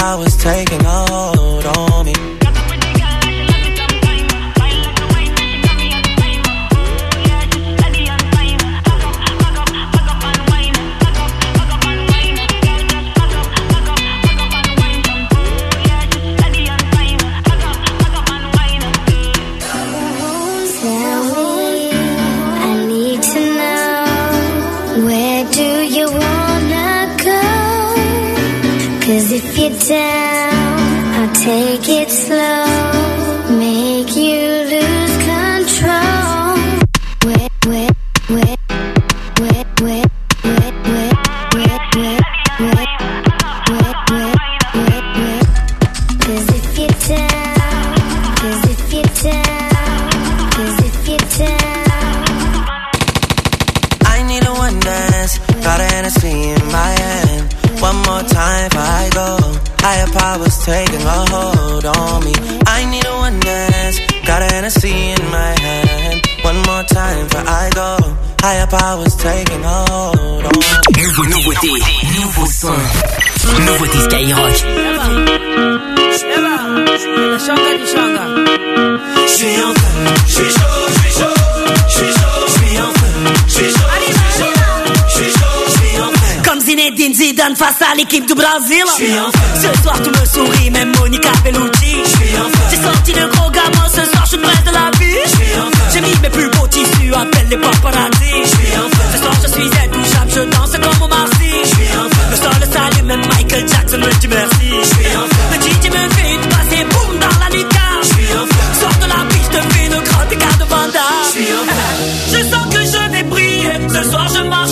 I was taking hold on me. Cause down, I'll take it slow, make you lose Higher powers taking a hold on me. I need a one dance, got a Hennessy in my hand. One more time before I go. Higher powers taking a hold on me. Nouveau, nouveauté, nouveau son. Nouveauté Skyrock. Je suis en feu, je suis chaud, face à l'équipe du Brésil. Je. Ce soir tu me souris, même Monica Bellucci. Je. J'ai sorti le gros gamin, ce soir je suis de la vie. Je. J'ai mis mes plus beaux tissus, appelle les paparazzi. Je. Ce soir je suis intouchable, je danse comme au Marcy. Je. Le sol le salue, même Michael Jackson me dit merci. Je. Le DJ me fait une passe et boum dans la lucarne. Je. Sors de la piste, fais une crotte et garde Vanda. Je suis en feu. Je sens que je vais briller. Ce soir je marche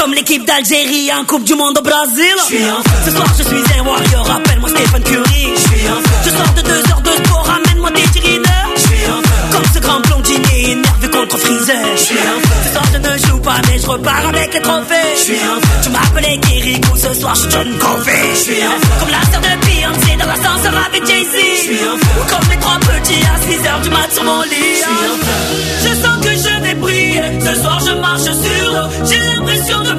Comme l'équipe d'Algérie en Coupe du Monde au Brésil. Ce soir je suis un warrior, appelle-moi Stephen Curry. Je suis en feu. Je sors de deux heures de sport, ramène-moi des cheerleaders. Comme ce grand blondinier énervé contre Freezer. Ce soir je ne joue pas, mais je repars avec les trophées. Je suis en feu. Tu m'appelais Kirikou, ce soir je suis John Covey. Je suis en feu. Comme la sœur de Beyoncé dans l'ascenseur avec Jay-Z. Ou comme les trois petits à 6 heures du mat sur mon lit. Je sens que je vais briller. Ce soir je marche sur l'eau. J'ai l'impression de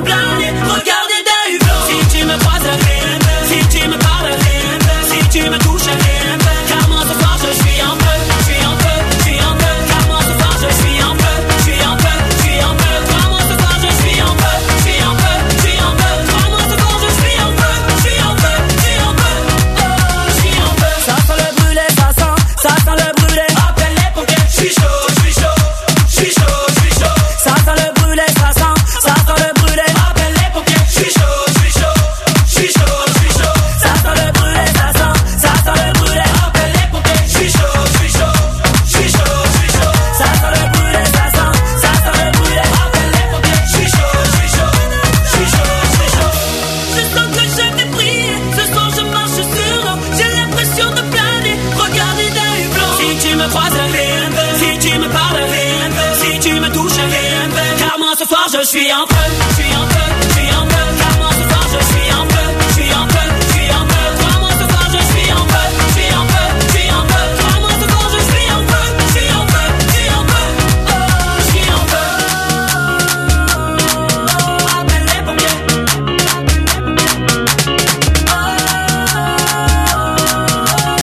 croise rien Si tu me parles rien Si tu me touches rien Car moi ce soir je suis entre, je suis entre